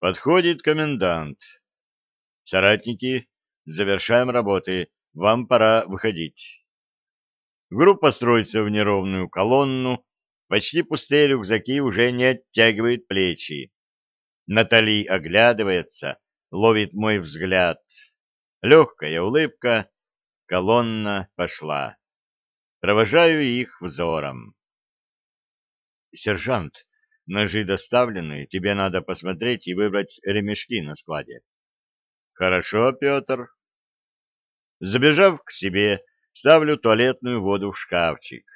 Подходит комендант. Соратники, завершаем работы. Вам пора выходить. Группа строится в неровную колонну. Почти пустые рюкзаки уже не оттягивают плечи. Натали оглядывается, ловит мой взгляд. Легкая улыбка. Колонна пошла. Провожаю их взором. Сержант, ножи доставлены, тебе надо посмотреть и выбрать ремешки на складе. Хорошо, Петр. Забежав к себе, ставлю туалетную воду в шкафчик.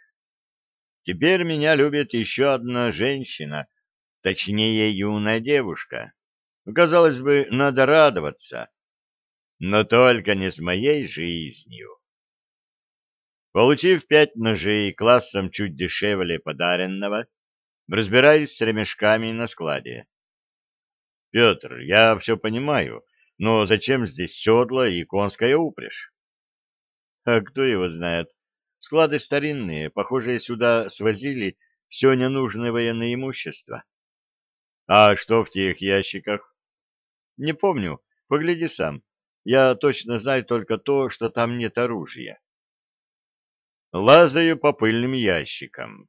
Теперь меня любит еще одна женщина, точнее, юная девушка. Казалось бы, надо радоваться, но только не с моей жизнью. Получив пять ножей классом чуть дешевле подаренного, разбираюсь с ремешками на складе. Петр, я все понимаю, но зачем здесь седла и конская упряжь? А кто его знает? Склады старинные, похоже, сюда свозили все ненужное военное имущество. А что в тех ящиках? Не помню, погляди сам. Я точно знаю только то, что там нет оружия. Лазаю по пыльным ящикам.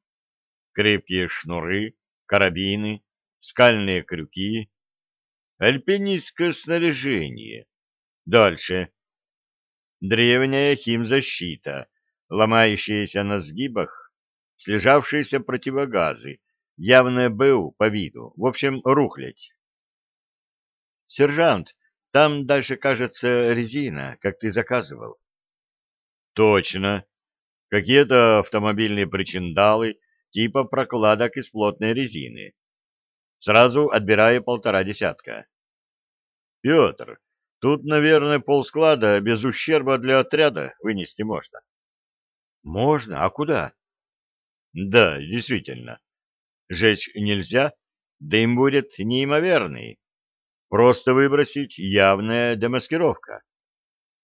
Крепкие шнуры, карабины, скальные крюки, альпинистское снаряжение. Дальше. Древняя химзащита, ломающаяся на сгибах, слежавшиеся противогазы, явное БУ по виду, в общем, рухлядь. Сержант, там дальше, кажется, резина, как ты заказывал. Точно. Какие-то автомобильные причиндалы типа прокладок из плотной резины. Сразу отбираю полтора десятка. Петр, тут, наверное, полсклада без ущерба для отряда вынести можно. Можно? А куда? Да, действительно. Жечь нельзя, дым будет неимоверный. Просто выбросить явная демаскировка.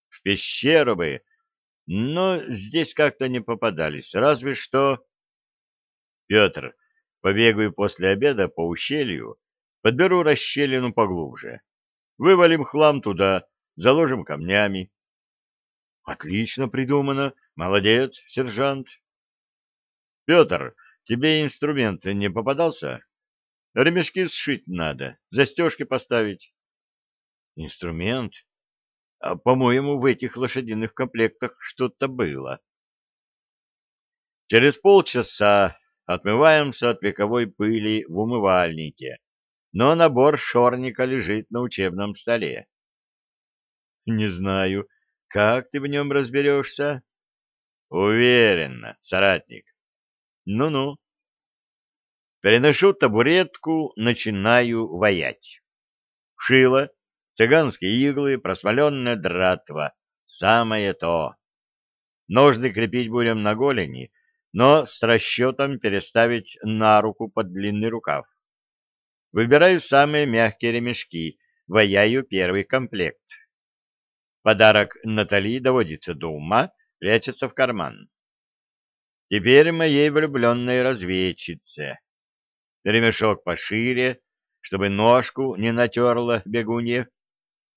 В пещеру бы, но здесь как-то не попадались, разве что... Петр, побегаю после обеда по ущелью, подберу расщелину поглубже. Вывалим хлам туда, заложим камнями. Отлично придумано. Молодец, сержант. Петр, тебе инструмент не попадался? Ремешки сшить надо, застежки поставить. Инструмент? А, по-моему, в этих лошадиных комплектах что-то было. Через полчаса отмываемся от вековой пыли в умывальнике, но набор шорника лежит на учебном столе. Не знаю, как ты в нем разберешься? Уверенно, соратник. Ну-ну. Переношу табуретку, начинаю ваять. Шило, цыганские иглы, просмоленная дратва. Самое то. Ножны крепить будем на голени, но с расчетом переставить на руку под длинный рукав. Выбираю самые мягкие ремешки, ваяю первый комплект. Подарок Натали доводится до ума, прячется в карман. Теперь моей влюбленной разведчице ремешок пошире, чтобы ножку не натерла бегунье,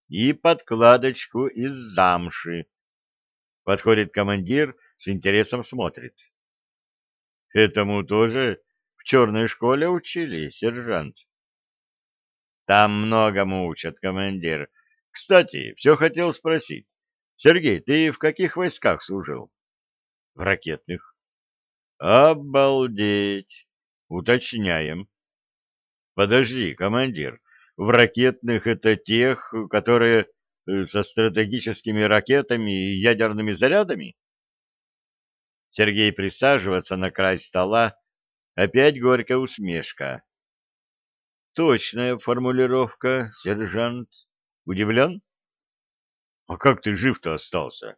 и подкладочку из замши. Подходит командир, с интересом смотрит. Этому тоже в черной школе учили, сержант. Там многому учат, командир. Кстати, все хотел спросить. Сергей, ты в каких войсках служил? В ракетных. Обалдеть! Уточняем. Подожди, командир, в ракетных это тех, которые э, со стратегическими ракетами и ядерными зарядами? Сергей присаживается на край стола, опять горькая усмешка. Точная формулировка, сержант. Удивлен? А как ты жив-то остался?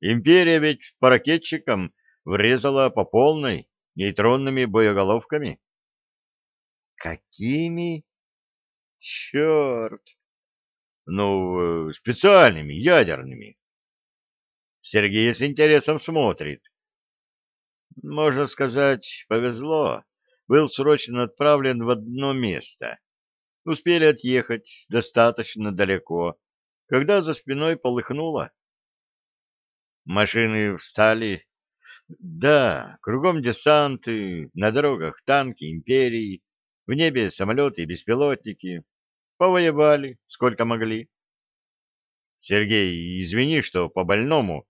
Империя ведь по ракетчикам врезала по полной нейтронными боеголовками. Какими? Черт! Ну, специальными, ядерными. Сергей с интересом смотрит. Можно сказать, повезло. Был срочно отправлен в одно место. Успели отъехать достаточно далеко, когда за спиной полыхнуло. Машины встали. Да, кругом десанты, на дорогах танки империи, в небе самолеты и беспилотники. Повоевали, сколько могли. Сергей, извини, что по больному.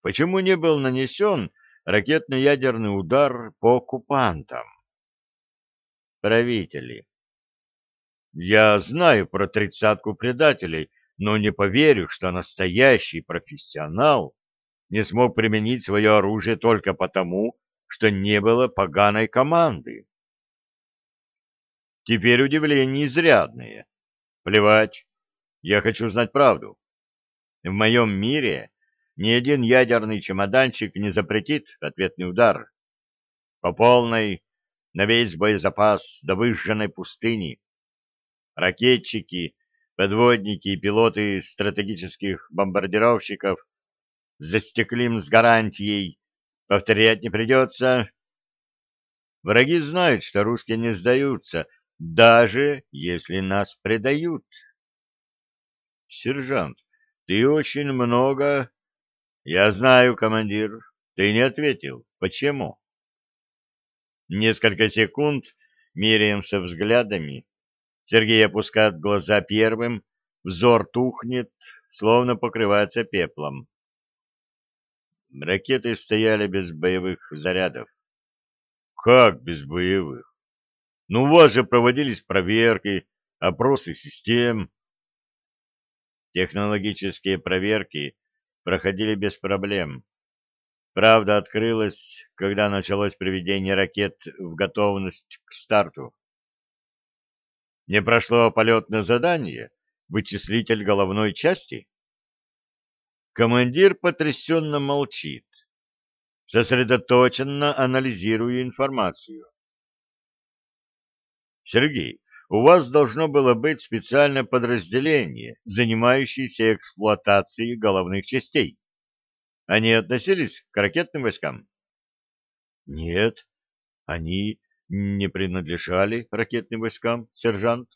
Почему не был нанесен ракетно-ядерный удар по оккупантам? Правители. Я знаю про тридцатку предателей, но не поверю, что настоящий профессионал не смог применить свое оружие только потому, что не было поганой команды. Теперь удивление изрядное. Плевать, я хочу знать правду. В моем мире ни один ядерный чемоданчик не запретит ответный удар. По полной, на весь боезапас до выжженной пустыни. Ракетчики, подводники и пилоты стратегических бомбардировщиков застеклим с гарантией. Повторять не придется. Враги знают, что русские не сдаются, даже если нас предают. Сержант, ты очень много... Я знаю, командир. Ты не ответил. Почему? Несколько секунд меряемся взглядами. Сергей опускает глаза первым, взор тухнет, словно покрывается пеплом. Ракеты стояли без боевых зарядов. Как без боевых? Ну, у вас же проводились проверки, опросы систем. Технологические проверки проходили без проблем. Правда открылась, когда началось приведение ракет в готовность к старту. Не прошло полетное задание, вычислитель головной части? Командир потрясенно молчит, сосредоточенно анализируя информацию. Сергей, у вас должно было быть специальное подразделение, занимающееся эксплуатацией головных частей. Они относились к ракетным войскам? Нет, они не принадлежали ракетным войскам, сержант.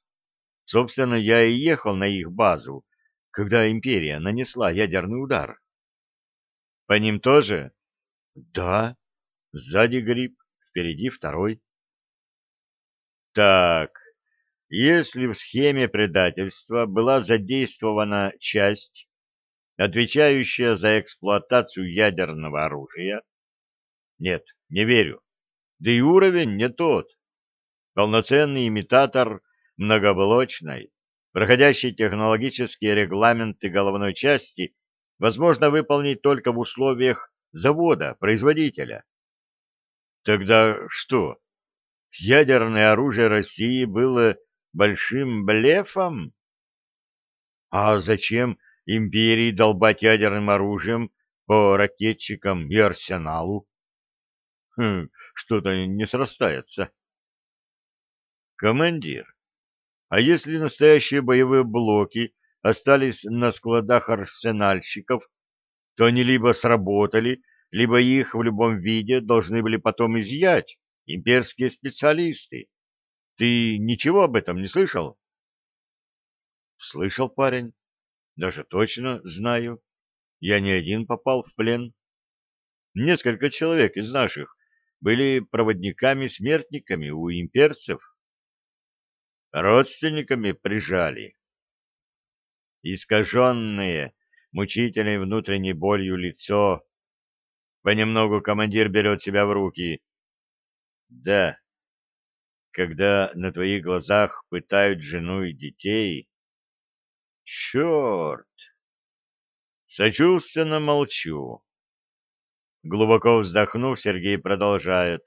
Собственно, я и ехал на их базу, когда империя нанесла ядерный удар. По ним тоже? Да. Сзади гриб, впереди второй. Так, если в схеме предательства была задействована часть, отвечающая за эксплуатацию ядерного оружия, нет, не верю. Да и уровень не тот. Полноценный имитатор многоблочной, проходящий технологические регламенты головной части, возможно выполнить только в условиях завода, производителя. Тогда что? Ядерное оружие России было большим блефом? А зачем империи долбать ядерным оружием по ракетчикам и арсеналу? Хм, что-то не срастается. Командир, а если настоящие боевые блоки остались на складах арсенальщиков, то они либо сработали, либо их в любом виде должны были потом изъять имперские специалисты. Ты ничего об этом не слышал? Слышал, парень. Даже точно знаю. Я не один попал в плен. Несколько человек из наших были проводниками-смертниками у имперцев. Родственниками прижали. Искаженное, мучительной внутренней болью лицо. Понемногу командир берет себя в руки. Да, когда на твоих глазах пытают жену и детей. Черт! Сочувственно молчу. Глубоко вздохнув, Сергей продолжает.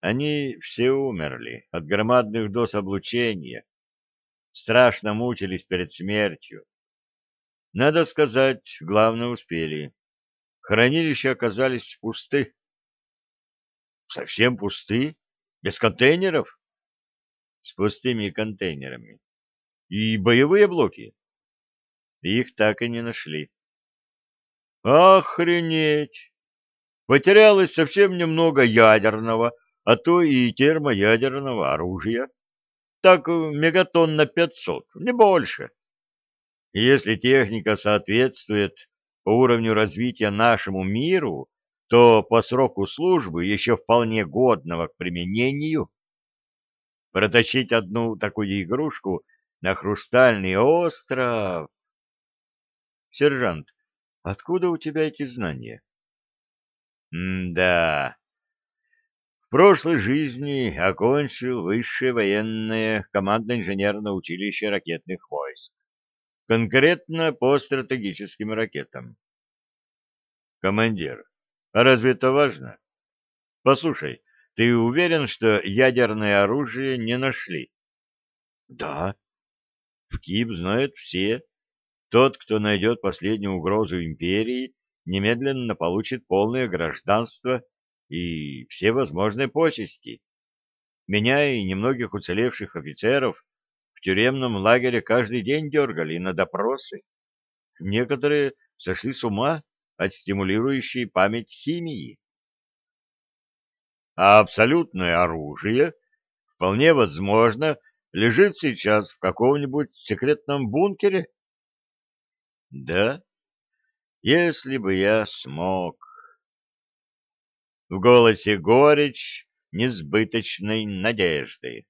Они все умерли от громадных доз облучения. Страшно мучились перед смертью. Надо сказать, главное успели. Хранилища оказались пусты. Совсем пусты? Без контейнеров? С пустыми контейнерами. И боевые блоки? Их так и не нашли. Охренеть! Потерялось совсем немного ядерного, а то и термоядерного оружия. так мегатон на пятьсот, не больше. Если техника соответствует по уровню развития нашему миру, то по сроку службы еще вполне годного к применению. Протащить одну такую игрушку на хрустальный остров... Сержант, откуда у тебя эти знания? М-да. В прошлой жизни окончил высшее военное командно-инженерное училище ракетных войск. Конкретно по стратегическим ракетам. Командир, а разве это важно? Послушай, ты уверен, что ядерное оружие не нашли? Да. В КИБ знают все. Тот, кто найдет последнюю угрозу империи, немедленно получит полное гражданство и все возможные почести. Меня и немногих уцелевших офицеров в тюремном лагере каждый день дергали на допросы. Некоторые сошли с ума от стимулирующей память химии. А абсолютное оружие, вполне возможно, лежит сейчас в каком-нибудь секретном бункере? Да, если бы я смог. В голосе горечь несбыточной надежды.